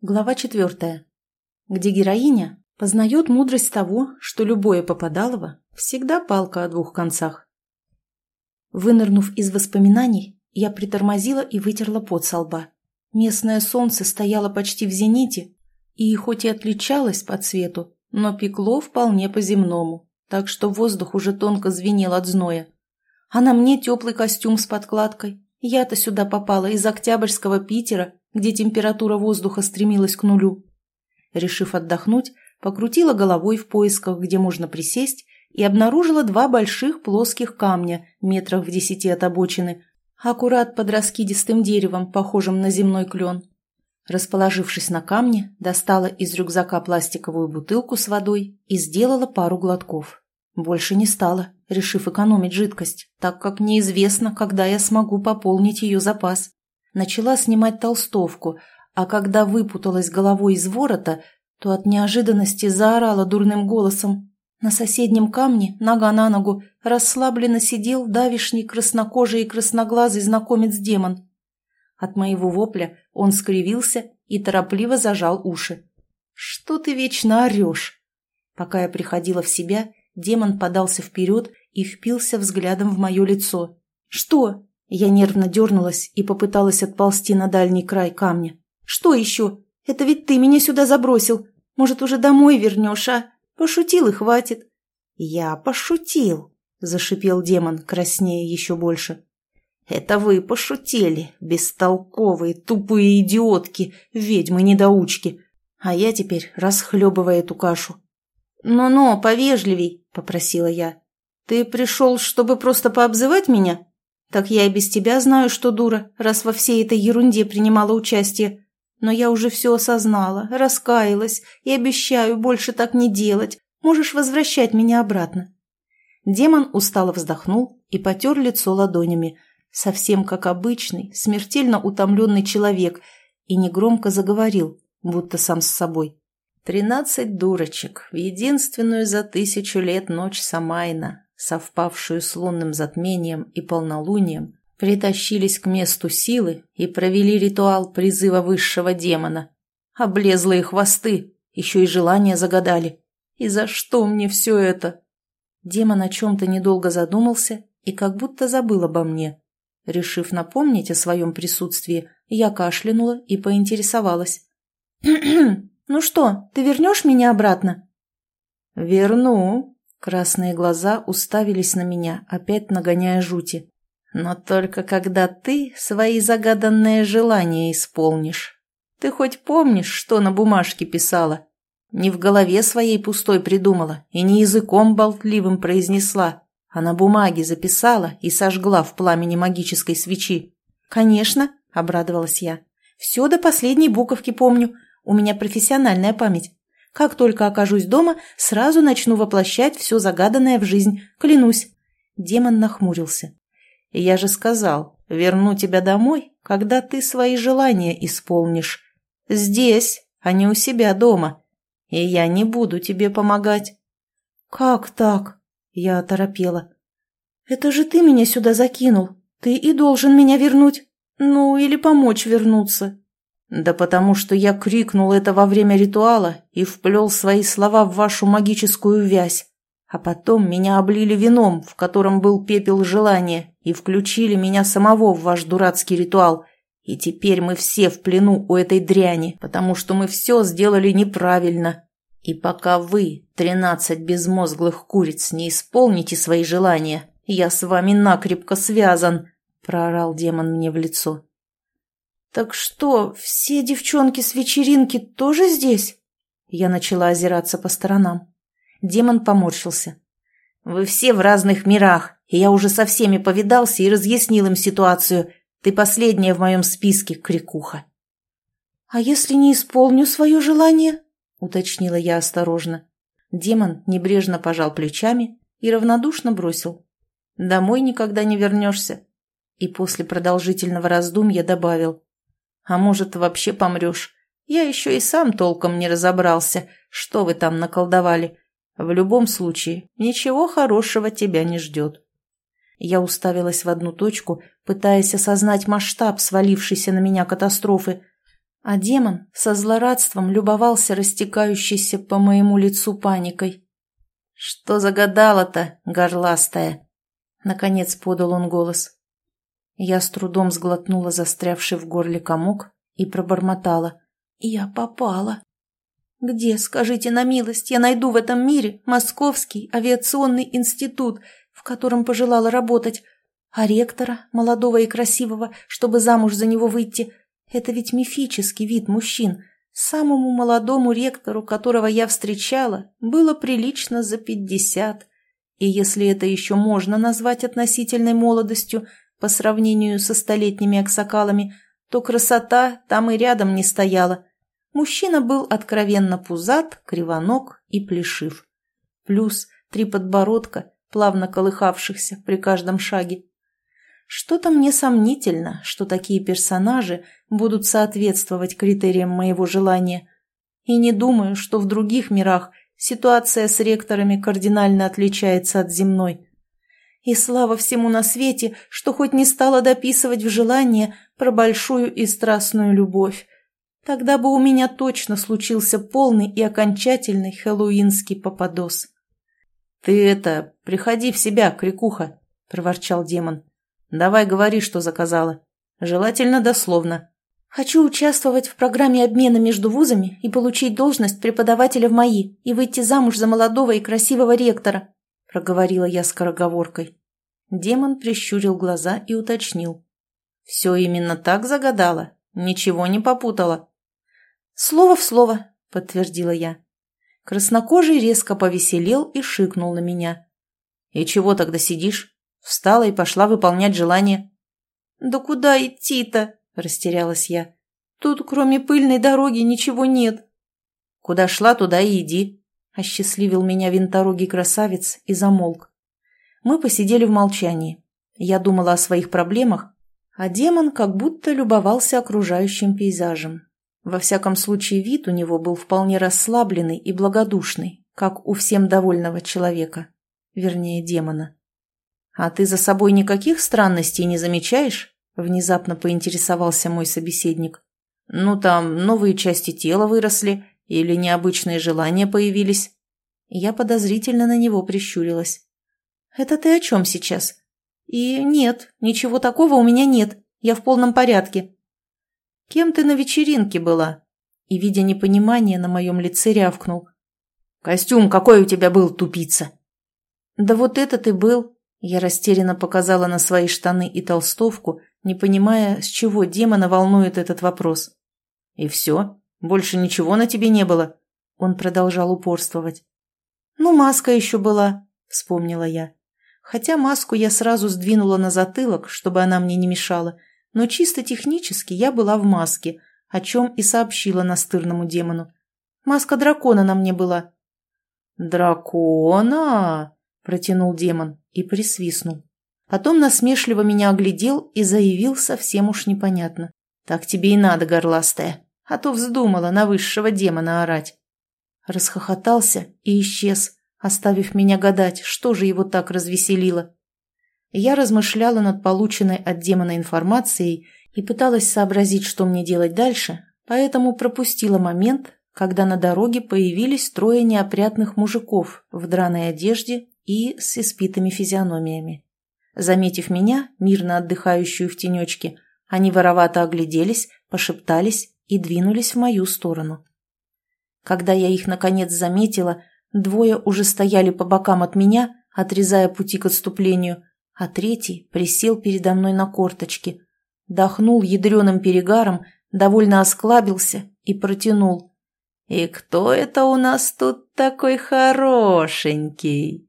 Глава четвертая. Где героиня познает мудрость того, что любое попадалово всегда палка о двух концах. Вынырнув из воспоминаний, я притормозила и вытерла пот со лба. Местное солнце стояло почти в зените, и хоть и отличалось по цвету, но пекло вполне по-земному, так что воздух уже тонко звенел от зноя. А на мне теплый костюм с подкладкой. Я-то сюда попала из октябрьского Питера где температура воздуха стремилась к нулю. Решив отдохнуть, покрутила головой в поисках, где можно присесть, и обнаружила два больших плоских камня метров в десяти от обочины, аккурат под раскидистым деревом, похожим на земной клен. Расположившись на камне, достала из рюкзака пластиковую бутылку с водой и сделала пару глотков. Больше не стала, решив экономить жидкость, так как неизвестно, когда я смогу пополнить ее запас начала снимать толстовку, а когда выпуталась головой из ворота, то от неожиданности заорала дурным голосом. На соседнем камне, нога на ногу, расслабленно сидел давишний краснокожий и красноглазый знакомец-демон. От моего вопля он скривился и торопливо зажал уши. «Что ты вечно орешь?» Пока я приходила в себя, демон подался вперед и впился взглядом в мое лицо. «Что?» Я нервно дернулась и попыталась отползти на дальний край камня. «Что еще? Это ведь ты меня сюда забросил. Может, уже домой вернешь, а? Пошутил и хватит». «Я пошутил», — зашипел демон, краснее еще больше. «Это вы пошутили, бестолковые, тупые идиотки, ведьмы-недоучки. А я теперь расхлебываю эту кашу». «Ну-ну, повежливей», — попросила я. «Ты пришел, чтобы просто пообзывать меня?» Так я и без тебя знаю, что дура, раз во всей этой ерунде принимала участие. Но я уже все осознала, раскаялась и обещаю больше так не делать. Можешь возвращать меня обратно». Демон устало вздохнул и потер лицо ладонями, совсем как обычный, смертельно утомленный человек, и негромко заговорил, будто сам с собой. «Тринадцать дурочек в единственную за тысячу лет ночь Самайна, совпавшую с лунным затмением и полнолунием, притащились к месту силы и провели ритуал призыва высшего демона. Облезлые хвосты, еще и желания загадали. И за что мне все это? Демон о чем-то недолго задумался и как будто забыл обо мне. Решив напомнить о своем присутствии, я кашлянула и поинтересовалась. «Ну что, ты вернешь меня обратно?» «Верну», Красные глаза уставились на меня, опять нагоняя жути. «Но только когда ты свои загаданные желания исполнишь. Ты хоть помнишь, что на бумажке писала? Не в голове своей пустой придумала и не языком болтливым произнесла, а на бумаге записала и сожгла в пламени магической свечи». «Конечно», — обрадовалась я. «Все до последней буковки помню. У меня профессиональная память. Как только окажусь дома, сразу начну воплощать все загаданное в жизнь, клянусь». Демон нахмурился. «Я же сказал, верну тебя домой, когда ты свои желания исполнишь. Здесь, а не у себя дома. И я не буду тебе помогать». «Как так?» Я оторопела. «Это же ты меня сюда закинул. Ты и должен меня вернуть. Ну, или помочь вернуться. «Да потому что я крикнул это во время ритуала и вплел свои слова в вашу магическую вязь. А потом меня облили вином, в котором был пепел желания, и включили меня самого в ваш дурацкий ритуал. И теперь мы все в плену у этой дряни, потому что мы все сделали неправильно. И пока вы, тринадцать безмозглых куриц, не исполните свои желания, я с вами накрепко связан», — проорал демон мне в лицо. «Так что, все девчонки с вечеринки тоже здесь?» Я начала озираться по сторонам. Демон поморщился. «Вы все в разных мирах, и я уже со всеми повидался и разъяснил им ситуацию. Ты последняя в моем списке, крикуха». «А если не исполню свое желание?» — уточнила я осторожно. Демон небрежно пожал плечами и равнодушно бросил. «Домой никогда не вернешься». И после продолжительного раздумья добавил. А может, вообще помрешь. Я еще и сам толком не разобрался, что вы там наколдовали. В любом случае, ничего хорошего тебя не ждет. Я уставилась в одну точку, пытаясь осознать масштаб свалившейся на меня катастрофы. А демон со злорадством любовался растекающейся по моему лицу паникой. «Что загадала-то, горластая?» Наконец подал он голос. Я с трудом сглотнула застрявший в горле комок и пробормотала. «Я попала». «Где, скажите на милость, я найду в этом мире Московский авиационный институт, в котором пожелала работать, а ректора, молодого и красивого, чтобы замуж за него выйти, это ведь мифический вид мужчин. Самому молодому ректору, которого я встречала, было прилично за пятьдесят. И если это еще можно назвать относительной молодостью по сравнению со столетними аксакалами, то красота там и рядом не стояла. Мужчина был откровенно пузат, кривоног и плешив. Плюс три подбородка, плавно колыхавшихся при каждом шаге. Что-то мне сомнительно, что такие персонажи будут соответствовать критериям моего желания. И не думаю, что в других мирах ситуация с ректорами кардинально отличается от земной. И слава всему на свете, что хоть не стала дописывать в желание про большую и страстную любовь. Тогда бы у меня точно случился полный и окончательный хэллоуинский попадос. «Ты это, приходи в себя, крикуха!» – проворчал демон. «Давай говори, что заказала. Желательно дословно». «Хочу участвовать в программе обмена между вузами и получить должность преподавателя в МАИ и выйти замуж за молодого и красивого ректора», – проговорила я скороговоркой. Демон прищурил глаза и уточнил. «Все именно так загадала? Ничего не попутала?» «Слово в слово», – подтвердила я. Краснокожий резко повеселел и шикнул на меня. «И чего тогда сидишь? Встала и пошла выполнять желание». «Да куда идти-то?» – растерялась я. «Тут кроме пыльной дороги ничего нет». «Куда шла, туда и иди», – осчастливил меня винторогий красавец и замолк. Мы посидели в молчании. Я думала о своих проблемах, а демон как будто любовался окружающим пейзажем. Во всяком случае, вид у него был вполне расслабленный и благодушный, как у всем довольного человека, вернее, демона. «А ты за собой никаких странностей не замечаешь?» – внезапно поинтересовался мой собеседник. «Ну, там новые части тела выросли или необычные желания появились?» Я подозрительно на него прищурилась. «Это ты о чем сейчас?» «И нет, ничего такого у меня нет. Я в полном порядке». «Кем ты на вечеринке была?» И, видя непонимание, на моем лице рявкнул. «Костюм какой у тебя был, тупица?» «Да вот это ты был». Я растерянно показала на свои штаны и толстовку, не понимая, с чего демона волнует этот вопрос. «И все? Больше ничего на тебе не было?» Он продолжал упорствовать. «Ну, маска еще была», — вспомнила я. Хотя маску я сразу сдвинула на затылок, чтобы она мне не мешала, но чисто технически я была в маске, о чем и сообщила настырному демону. Маска дракона на мне была. «Дракона!» – протянул демон и присвистнул. Потом насмешливо меня оглядел и заявил совсем уж непонятно. «Так тебе и надо, горластая, а то вздумала на высшего демона орать». Расхохотался и исчез, оставив меня гадать, что же его так развеселило. Я размышляла над полученной от демона информацией и пыталась сообразить, что мне делать дальше, поэтому пропустила момент, когда на дороге появились трое неопрятных мужиков в драной одежде и с испитыми физиономиями. Заметив меня, мирно отдыхающую в тенечке, они воровато огляделись, пошептались и двинулись в мою сторону. Когда я их наконец заметила, Двое уже стояли по бокам от меня, отрезая пути к отступлению, а третий присел передо мной на корточки, дохнул ядреным перегаром, довольно осклабился и протянул. «И кто это у нас тут такой хорошенький?»